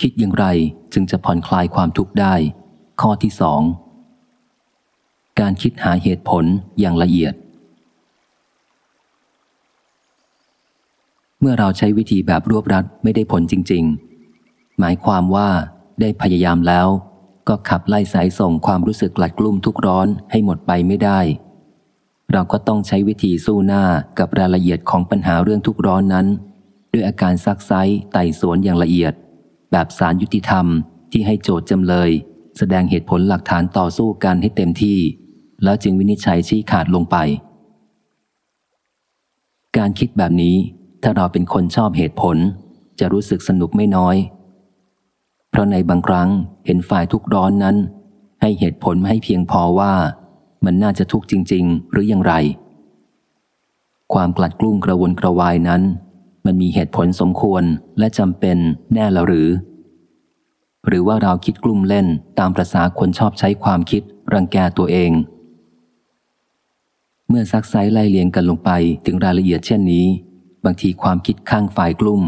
คิดอย่างไรจึงจะผ่อนคลายความทุกข์ได้ ข้อที่สองการคิดหาเหตุผลอย่างละเอียด เมื่อเราใช้วิธีแบบรวบรัดไม่ได้ผลจริง ๆ หมายความว่าได้พยายามแล้ว ก็ขับไล่สายส่งความรู้สึกกลัดกลุ้มทุกร้อนให้หมดไปไม่ได้ เราก็ต้องใช้วิธีสู้หน้ากับรายละเอียดของปัญหาเรื่องทุกร้อนนั้น ด้วยอาการซักไซไต่สวนอย่างละเอียด แบบสารยุติธรรมที่ให้โจทย์จำเลย แสดงเหตุผลหลักฐานต่อสู้กันให้เต็มที่ แล้วจึงวินิจฉัยชี้ขาดลงไป การคิดแบบนี้ถ้าเราเป็นคนชอบเหตุผล จะรู้สึกสนุกไม่น้อย เพราะในบางครั้งเห็นฝ่ายทุกร้อนนั้น ให้เหตุผลไม่ให้เพียงพอว่า มันน่าจะทุกข์จริง ๆ หรืออย่างไร ความกลัดกลุ้มกระวนกระวายนั้น มันมีเหตุผลสมควรและจำเป็นแน่ละหรือ หรือว่าเราคิดกลุ้มเล่นตามประษาคนชอบใช้ความคิด รังแกตัวเอง เมื่อซักไซไล่เลียงกันลงไปถึงรายละเอียดเช่นนี้ บางทีความคิดข้างฝ่ายกลุ่ม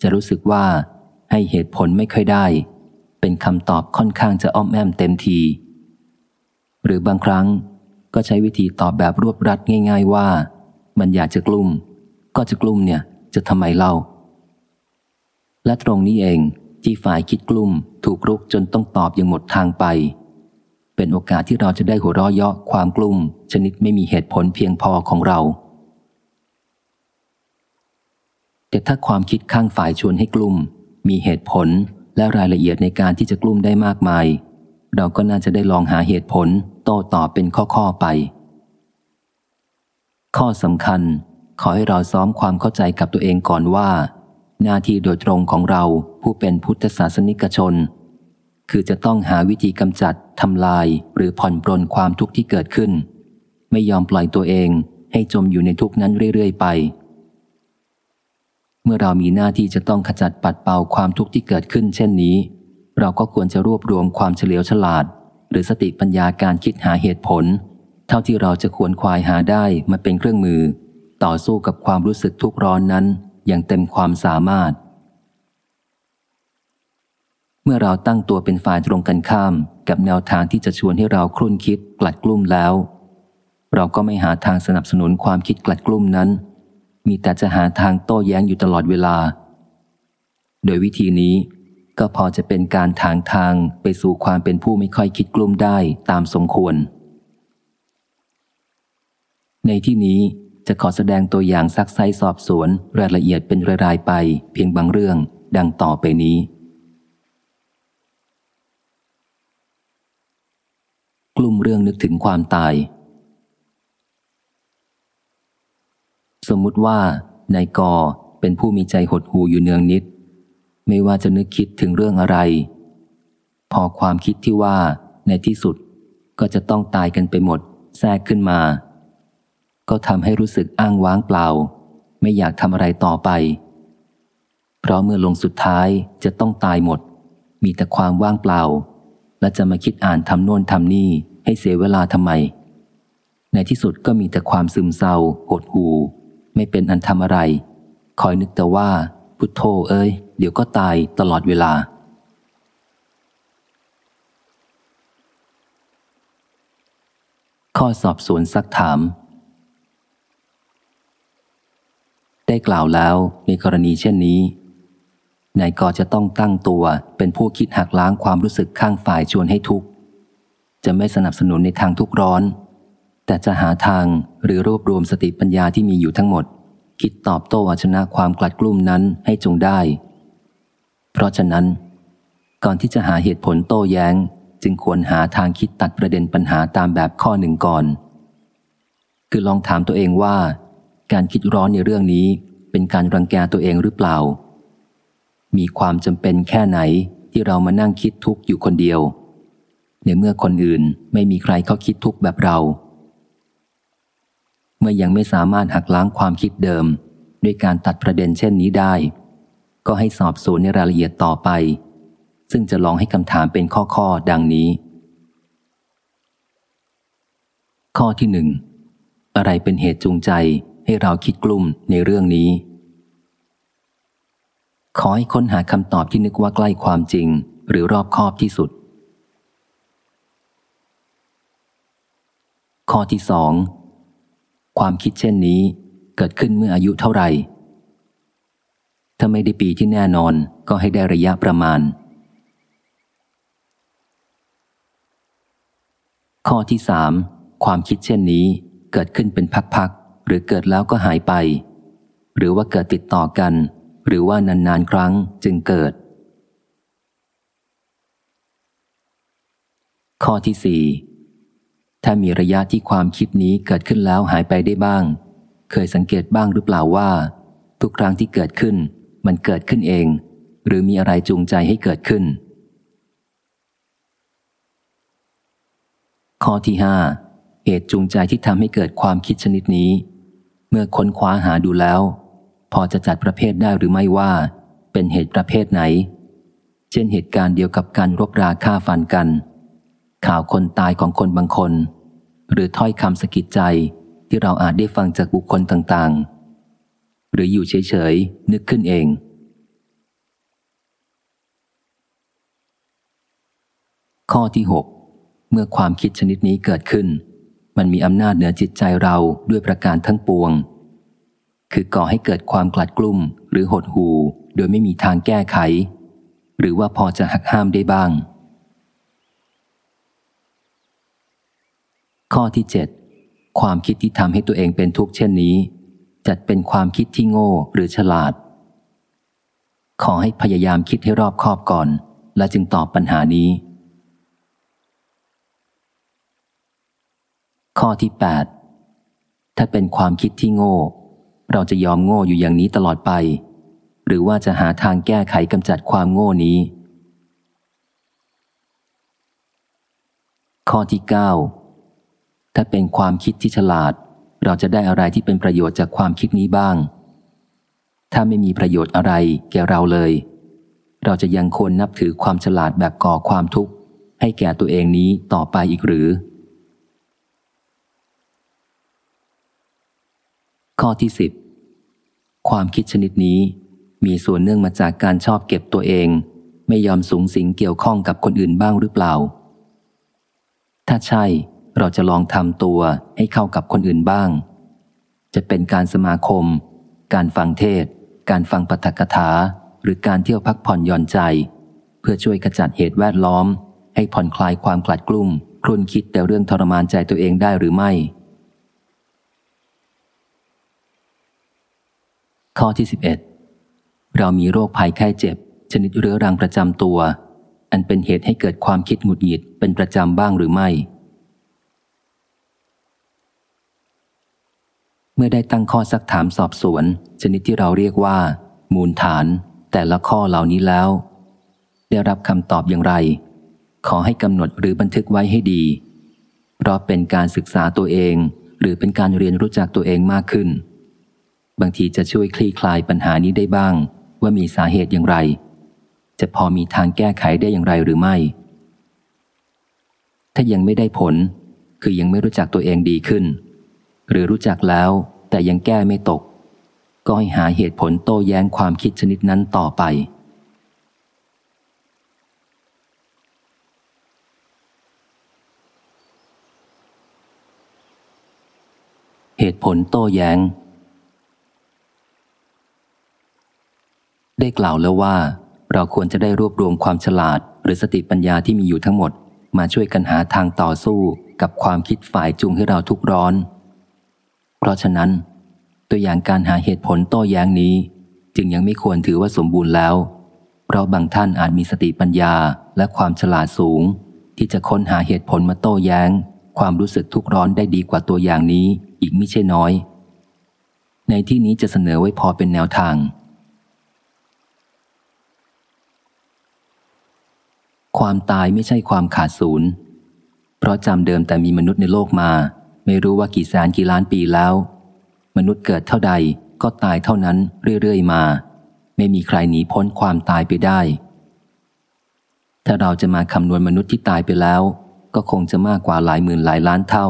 จะรู้สึกว่าให้เหตุผลไม่ค่อยได้ เป็นคำตอบค่อนข้างจะอ้อมแอมเต็มที หรือบางครั้งก็ใช้วิธีตอบแบบรวบรัดง่าย ๆว่า มันอยากจะกลุ่ม ก็จะกลุ่มเนี่ย จะทำไมเล่า และตรงนี้เองที่ฝ่ายคิดกลุ่มถูกรุกจนต้องตอบอย่างหมดทางไป เป็นโอกาสที่เราจะได้หัวเราะเยาะความกลุ่ม ชนิดไม่มีเหตุผลเพียงพอของเรา แต่ถ้าความคิดข้างฝ่ายชวนให้กลุ่ม มีเหตุผลและรายละเอียดในการที่จะกลุ่มได้มากมาย เราก็น่าจะได้ลองหาเหตุผลโต้ตอบเป็นข้อๆไป ข้อสำคัญ ขอให้เราซ้อมความเข้าใจกับตัวเองก่อนว่า หน้าที่โดยตรงของเราผู้เป็นพุทธศาสนิกชน คือจะต้องหาวิธีกำจัดทำลายหรือผ่อนปรนความทุกข์ที่เกิดขึ้น ไม่ยอมปล่อยตัวเองให้จมอยู่ในทุกข์นั้นเรื่อยๆไป เมื่อเรามีหน้าที่จะต้องขจัดปัดเป่าความทุกข์ที่เกิดขึ้น เช่นนี้ เราก็ควรจะรวบรวมความเฉลียวฉลาด หรือสติปัญญาการคิดหาเหตุผล เท่าที่เราจะควรควายหาได้มาเป็นเครื่องมือ ต่อสู้กับความรู้สึกทุกข์ร้อนนั้นอย่างเต็มความสามารถ เมื่อเราตั้งตัวเป็นฝ่ายตรงกันข้าม กับแนวทางที่จะชวนให้เราครุ่นคิดกลัดกลุ้มแล้ว เราก็ไม่หาทางสนับสนุนความคิดกลัดกลุ้มนั้น มีแต่จะหาทางโต้แย้งอยู่ตลอดเวลา โดยวิธีนี้ก็พอจะเป็นการทางทางไปสู่ความเป็นผู้ไม่ค่อยคิดกลุ้มได้ตามสมควร ในที่นี้ จะขอแสดงตัวอย่างซักไซสอบสวนรายละเอียดเป็นรายๆไปเพียงบางเรื่องดังต่อไปนี้ กลุ่มเรื่องนึกถึงความตาย สมมุติว่านายกอเป็นผู้มีใจหดหูอยู่เนืองนิด ไม่ว่าจะนึกคิดถึงเรื่องอะไร พอความคิดที่ว่าในที่สุดก็จะต้องตายกันไปหมด แทรกขึ้นมา ก็ทำให้รู้สึกอ้างว้างเปล่า ไม่อยากทำอะไรต่อไป เพราะเมื่อลงสุดท้ายจะต้องตายหมด มีแต่ความว่างเปล่า และจะมาคิดอ่านทำโน่นทำนี่ให้เสียเวลาทำไม ในที่สุดก็มีแต่ความซึมเศร้า หดหูไม่เป็นอันทำอะไร คอยนึกแต่ว่า พุทโธเอ้ย เดี๋ยวก็ตายตลอดเวลาข้อสอบสวนซักถาม ได้กล่าวแล้วในกรณีเช่นนี้นายกจะต้องตั้งตัวเป็นผู้คิดหักล้างความรู้สึกข้างฝ่ายชวนให้ทุกข์ จะไม่สนับสนุนในทางทุกร้อน แต่จะหาทางหรือรวบรวมสติปัญญาที่มีอยู่ทั้งหมด คิดตอบโต้อาชนะความกลัดกลุ้มนั้นให้จงได้ เพราะฉะนั้น ก่อนที่จะหาเหตุผลโต้แย้ง จึงควรหาทางคิดตัดประเด็นปัญหาตามแบบข้อหนึ่งก่อน คือลองถามตัวเองว่า การคิดร้อนในเรื่องนี้ เป็นการรังแกตัวเองหรือเปล่า มีความจำเป็นแค่ไหนที่เรามานั่งคิดทุกข์อยู่คนเดียว ในเมื่อคนอื่นไม่มีใครเขาคิดทุกข์แบบเรา เมื่อยังไม่สามารถหักล้างความคิดเดิม ด้วยการตัดประเด็นเช่นนี้ได้ ก็ให้สอบสวนในรายละเอียดต่อไป ซึ่งจะลองให้คำถามเป็นข้อๆดังนี้ ข้อที่หนึ่งอะไรเป็นเหตุจูงใจ ให้เราคิดกลุ่มในเรื่องนี้ ขอให้ค้นหาคำตอบที่นึกว่าใกล้ความจริง หรือรอบคอบที่สุด ข้อที่สองความคิดเช่นนี้เกิดขึ้นเมื่ออายุเท่าไหร่ ถ้าไม่ได้ปีที่แน่นอนก็ให้ได้ระยะประมาณ ข้อที่สามความคิดเช่นนี้เกิดขึ้นเป็นพักๆ หรือเกิดแล้วก็หายไป หรือว่าเกิดติดต่อกัน หรือว่านานๆครั้งจึงเกิด ข้อที่สี่ถ้ามีระยะที่ความคิดนี้เกิดขึ้นแล้วหายไปได้บ้าง เคยสังเกตบ้างหรือเปล่าว่า ทุกครั้งที่เกิดขึ้น มันเกิดขึ้นเอง หรือมีอะไรจูงใจให้เกิดขึ้น ข้อที่ห้าเหตุจูงใจที่ทำให้เกิดความคิดชนิดนี้ เมื่อค้นคว้าหาดูแล้ว พอจะจัดประเภทได้หรือไม่ว่า เป็นเหตุประเภทไหน เช่นเหตุการณ์เดียวกับการรบราฆ่าฟันกัน ข่าวคนตายของคนบางคน หรือถ้อยคำสะกิดใจที่เราอาจได้ฟังจากบุคคลต่างๆ หรืออยู่เฉยๆนึกขึ้นเองข้อที่ 6 เมื่อความคิดชนิดนี้เกิดขึ้น มันมีอำนาจเหนือจิตใจเราด้วยประการทั้งปวง คือก่อให้เกิดความกลัดกลุ้มหรือหดหูโดยไม่มีทางแก้ไข หรือว่าพอจะหักห้ามได้บ้าง ข้อที่ 7 ความคิดที่ทำให้ตัวเองเป็นทุกข์เช่นนี้ จัดเป็นความคิดที่โง่หรือฉลาด ขอให้พยายามคิดให้รอบคอบก่อน และจึงตอบปัญหานี้ ข้อที่ 8 ถ้าเป็นความคิดที่โง่ เราจะยอมโง่อยู่อย่างนี้ตลอดไป หรือว่าจะหาทางแก้ไขกำจัดความโง่นี้ ข้อที่ 9 ถ้าเป็นความคิดที่ฉลาด เราจะได้อะไรที่เป็นประโยชน์จากความคิดนี้บ้าง ถ้าไม่มีประโยชน์อะไรแก่เราเลย เราจะยังควรนับถือความฉลาดแบบก่อความทุกข์ให้แก่ตัวเองนี้ต่อไปอีกหรือ ข้อที่สิบความคิดชนิดนี้ มีส่วนเนื่องมาจากการชอบเก็บตัวเอง ไม่ยอมสูงสิงเกี่ยวข้องกับคนอื่นบ้างหรือเปล่า ถ้าใช่เราจะลองทำตัวให้เข้ากับคนอื่นบ้าง จะเป็นการสมาคม การฟังเทศ การฟังปฐกถา หรือการเที่ยวพักผ่อนหย่อนใจ เพื่อช่วยขจัดเหตุแวดล้อม ให้ผ่อนคลายความกลัดกลุ้มครุ่นคิดแต่เรื่องทรมานใจตัวเองได้หรือไม่ ข้อที่ 11 เรามีโรคภัยไข้เจ็บ ชนิดเรื้อรังประจำตัว อันเป็นเหตุให้เกิดความคิดหงุดหงิดเป็นประจำบ้างหรือไม่ เมื่อได้ตั้งข้อสักถามสอบสวน ชนิดที่เราเรียกว่า มูลฐาน แต่ละข้อเหล่านี้แล้ว ได้รับคำตอบอย่างไร ขอให้กำหนดหรือบันทึกไว้ให้ดี เพราะเป็นการศึกษาตัวเอง หรือเป็นการเรียนรู้จักตัวเองมากขึ้น บางทีจะช่วยคลี่คลายปัญหานี้ได้บ้าง ว่ามีสาเหตุอย่างไร จะพอมีทางแก้ไขได้อย่างไรหรือไม่ ถ้ายังไม่ได้ผล คือยังไม่รู้จักตัวเองดีขึ้น หรือรู้จักแล้วแต่ยังแก้ไม่ตก ก็ให้หาเหตุผลโต้แย้งความคิดชนิดนั้นต่อไปเหตุผลโต้แย้ง ได้กล่าวแล้วว่า เราควรจะได้รวบรวมความฉลาด หรือสติปัญญาที่มีอยู่ทั้งหมด มาช่วยกันหาทางต่อสู้กับความคิดฝ่ายจูงให้เราทุกร้อน เพราะฉะนั้น ตัวอย่างการหาเหตุผลโต้แย้งนี้ จึงยังไม่ควรถือว่าสมบูรณ์แล้ว เพราะบางท่านอาจมีสติปัญญาและความฉลาดสูง ที่จะค้นหาเหตุผลมาโต้แย้ง ความรู้สึกทุกร้อนได้ดีกว่าตัวอย่างนี้อีกไม่ใช่น้อย ในที่นี้จะเสนอไว้พอเป็นแนวทาง ความตายไม่ใช่ความขาดศูนย์ เพราะจำเดิมแต่มีมนุษย์ในโลกมา ไม่รู้ว่ากี่แสนกี่ล้านปีแล้ว มนุษย์เกิดเท่าใดก็ตายเท่านั้นเรื่อยๆมา ไม่มีใครหนีพ้นความตายไปได้ ถ้าเราจะมาคำนวณมนุษย์ที่ตายไปแล้ว ก็คงจะมากกว่าหลายหมื่นหลายล้านเท่า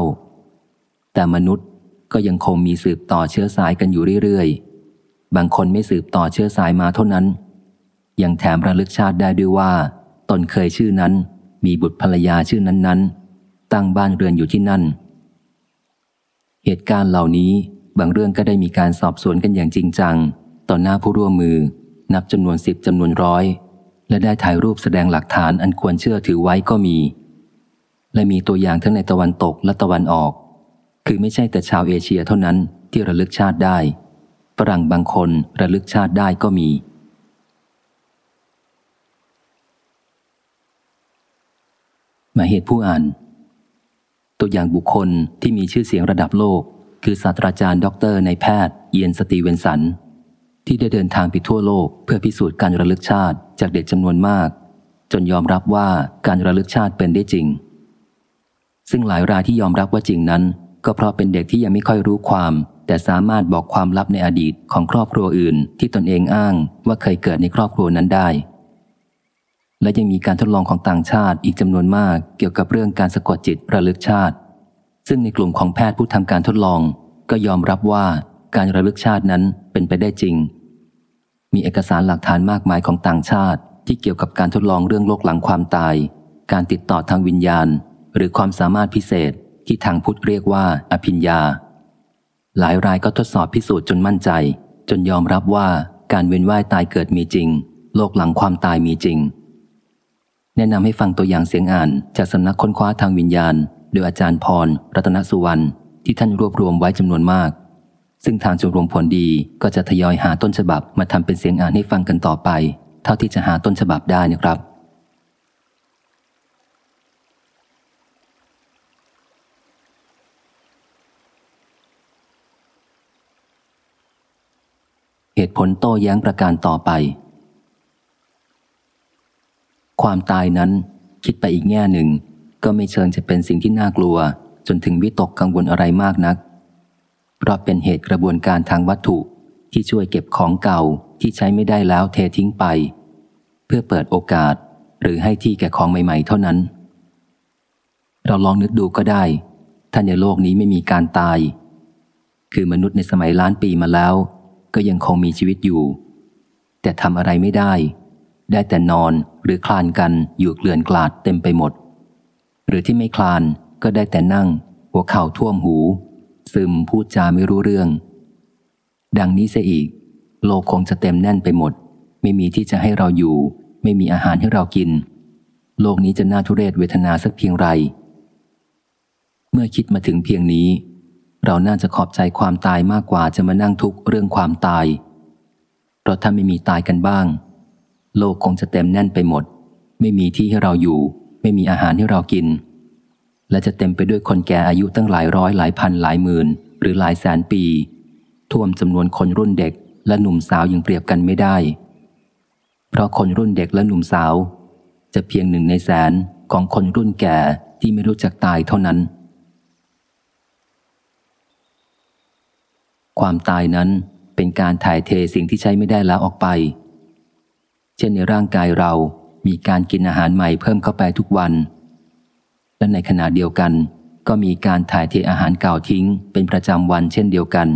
แต่มนุษย์ก็ยังคงมีสืบต่อเชื้อสายกันอยู่เรื่อยๆ บางคนไม่สืบต่อเชื้อสายมาเท่านั้น ยังแถมระลึกชาติได้ด้วยว่า ตนเคยชื่อนั้น มีบุตรภรรยาชื่อนั้นๆ ตั้งบ้านเรือนอยู่ที่นั่น เหตุการณ์เหล่านี้บางเรื่องก็ได้มีการสอบสวนกันอย่างจริงจัง ต่อหน้าผู้ร่วมมือ นับจำนวนสิบจำนวนร้อย และได้ถ่ายรูปแสดงหลักฐานอันควรเชื่อถือไว้ก็มี และมีตัวอย่างทั้งในตะวันตกและตะวันออก คือไม่ใช่แต่ชาวเอเชียเท่านั้นที่ระลึกชาติได้ฝรั่งบางคนระลึกชาติได้ก็มี หมายเหตุผู้อ่าน ตัวอย่างบุคคลที่มีชื่อเสียงระดับโลก คือศาสตราจารย์ด็อกเตอร์นายแพทย์เอียนสตีเวนสัน ที่ได้เดินทางไปทั่วโลก เพื่อพิสูจน์การระลึกชาติจากเด็กจำนวนมาก จนยอมรับว่าการระลึกชาติเป็นได้จริง ซึ่งหลายรายที่ยอมรับว่าจริงนั้น ก็เพราะเป็นเด็กที่ยังไม่ค่อยรู้ความ แต่สามารถบอกความลับในอดีตของครอบครัวอื่น ที่ตนเองอ้างว่าเคยเกิดในครอบครัวนั้นได้ และยังมีการทดลองของต่างชาติอีกจำนวนมากเกี่ยวกับเรื่องการสะกดจิตระลึกชาติ ซึ่งในกลุ่มของแพทย์ผู้ทำการทดลอง ก็ยอมรับว่าการระลึกชาตินั้นเป็นไปได้จริง มีเอกสารหลักฐานมากมายของต่างชาติ ที่เกี่ยวกับการทดลองเรื่องโลกหลังความตาย การติดต่อทางวิญญาณ หรือความสามารถพิเศษที่ทางพุทธเรียกว่าอภิญญา หลายรายก็ทดสอบพิสูจน์จนมั่นใจ จนยอมรับว่าการเวียนว่ายตายเกิดมีจริง โลกหลังความตายมีจริง แนะนำให้ฟังตัวอย่างเสียงอ่าน จากสำนักค้นคว้าทางวิญญาณ โดยอาจารย์พร รัตนสุวรรณที่ท่านรวบรวมไว้จำนวนมาก ซึ่งทางชมรมผลดีก็จะทยอยหาต้นฉบับมาทำเป็นเสียงอ่านให้ฟังกันต่อไป เท่าที่จะหาต้นฉบับได้นะครับเหตุผลโต้แย้งประการต่อไป ความตายนั้น คิดไปอีกแง่หนึ่ง ก็ไม่เชิงจะเป็นสิ่งที่น่ากลัว จนถึงวิตกกังวลอะไรมากนัก เพราะเป็นเหตุกระบวนการทางวัตถุที่ช่วยเก็บของเก่าที่ใช้ไม่ได้แล้วเททิ้งไป เพื่อเปิดโอกาสหรือให้ที่แก่ของใหม่ ๆ เท่านั้น เราลองนึกดูก็ได้ถ้าในโลกนี้ไม่มีการตาย คือมนุษย์ในสมัยล้านปีมาแล้ว ก็ยังคงมีชีวิตอยู่ แต่ทำอะไรไม่ได้ ได้แต่นอนหรือคลานกันอยู่เกลื่อนกลาดเต็มไปหมด หรือที่ไม่คลานก็ได้แต่นั่ง หัวเข่าท่วมหู ซึมพูดจาไม่รู้เรื่อง ดังนี้เสียอีก โลกคงจะเต็มแน่นไปหมด ไม่มีที่จะให้เราอยู่ ไม่มีอาหารให้เรากิน โลกนี้จะน่าทุเรศเวทนาสักเพียงไร เมื่อคิดมาถึงเพียงนี้ เราน่าจะขอบใจความตายมากกว่าจะมานั่งทุกข์เรื่องความตายเพราะถ้าไม่มีตายกันบ้าง โลกคงจะเต็มแน่นไปหมด ไม่มีที่ให้เราอยู่ ไม่มีอาหารให้เรากิน และจะเต็มไปด้วยคนแก่อายุตั้งหลายร้อยหลายพันหลายหมื่น หรือหลายแสนปี ท่วมจำนวนคนรุ่นเด็กและหนุ่มสาวยังเปรียบกันไม่ได้ เพราะคนรุ่นเด็กและหนุ่มสาว จะเพียงหนึ่งในแสนของคนรุ่นแก่ที่ไม่รู้จักตายเท่านั้น ความตายนั้นเป็นการถ่ายเทสิ่งที่ใช้ไม่ได้แล้วออกไป ช่นในร่างกายเรามีการกินอาหารใหม่เพิ่มเข้าไปทุกวัน และในขณะเดียวกัน ก็มีการถ่ายเทอาหารเก่าทิ้ง เป็นประจำวันเช่นเดียวกัน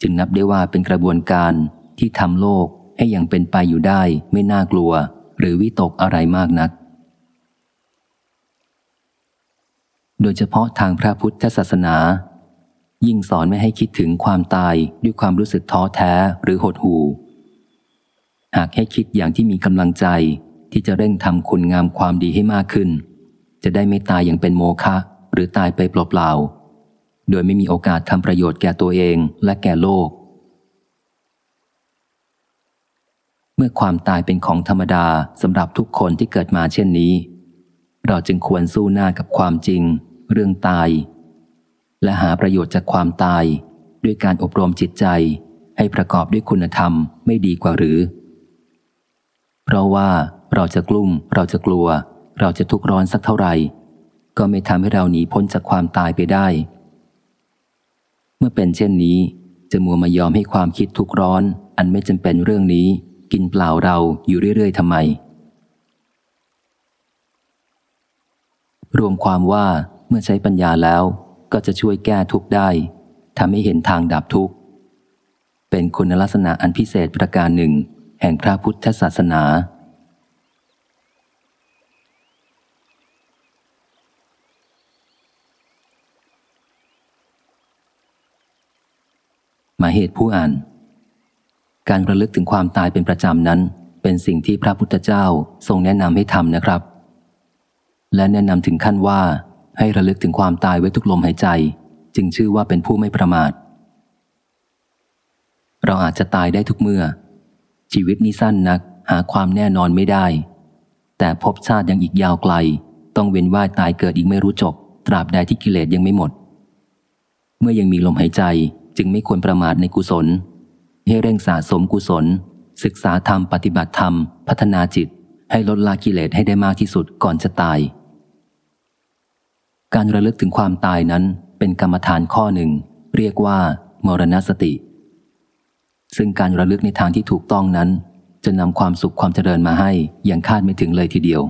จึงนับได้ว่าเป็นกระบวนการที่ทำโลกให้ยังเป็นไปอยู่ได้ไม่น่ากลัว หรือวิตกอะไรมากนัก โดยเฉพาะทางพระพุทธศาสนา ยิ่งสอนไม่ให้คิดถึงความตายด้วยความรู้สึกท้อแท้หรือหดหู่ หากให้คิดอย่างที่มีกำลังใจที่จะเร่งทำคุณงามความดีให้มากขึ้น จะได้ไม่ตายอย่างเป็นโมฆะหรือตายไปเปล่าๆ โดยไม่มีโอกาสทำประโยชน์แก่ตัวเองและแก่โลก เมื่อความตายเป็นของธรรมดาสำหรับทุกคนที่เกิดมาเช่นนี้ เราจึงควรสู้หน้ากับความจริง เรื่องตาย และหาประโยชน์จากความตาย ด้วยการอบรมจิตใจให้ประกอบด้วยคุณธรรมไม่ดีกว่าหรือ เพราะว่าเราจะกลุ้ม เราจะกลัว เราจะทุกข์ร้อนสักเท่าไหร่ ก็ไม่ทำให้เราหนีพ้นจากความตายไปได้ เมื่อเป็นเช่นนี้ จะมัวมายอมให้ความคิดทุกข์ร้อน อันไม่จำเป็นเรื่องนี้ กินเปล่าเราอยู่เรื่อยๆทำไม รวมความว่าเมื่อใช้ปัญญาแล้ว ก็จะช่วยแก้ทุกข์ได้ทำให้เห็นทางดับทุกข์เป็นคุณลักษณะอันพิเศษประการหนึ่ง แห่งพระพุทธศาสนาหมายเหตุผู้อ่าน การระลึกถึงความตายเป็นประจำนั้น เป็นสิ่งที่พระพุทธเจ้าทรงแนะนำให้ทำนะครับ และแนะนำถึงขั้นว่าให้ระลึกถึงความตายไว้ทุกลมหายใจ จึงชื่อว่าเป็นผู้ไม่ประมาท เราอาจจะตายได้ทุกเมื่อ ชีวิตนี้สั้นนัก หาความแน่นอนไม่ได้ แต่ภพชาติยังอีกยาวไกล ต้องเวียนว่ายตายเกิดอีกไม่รู้จบ ตราบใดที่กิเลสยังไม่หมด เมื่อยังมีลมหายใจจึงไม่ควรประมาทในกุศล ให้เร่งสะสมกุศล ศึกษาธรรมปฏิบัติธรรม พัฒนาจิต ให้ลดละกิเลสให้ได้มากที่สุดก่อนจะตาย การระลึกถึงความตายนั้นเป็นกรรมฐานข้อหนึ่ง เรียกว่ามรณสติ ซึ่งการระลึกในทางที่ถูกต้องนั้น จะนำความสุขความเจริญมาให้อย่างคาดไม่ถึงเลยทีเดียว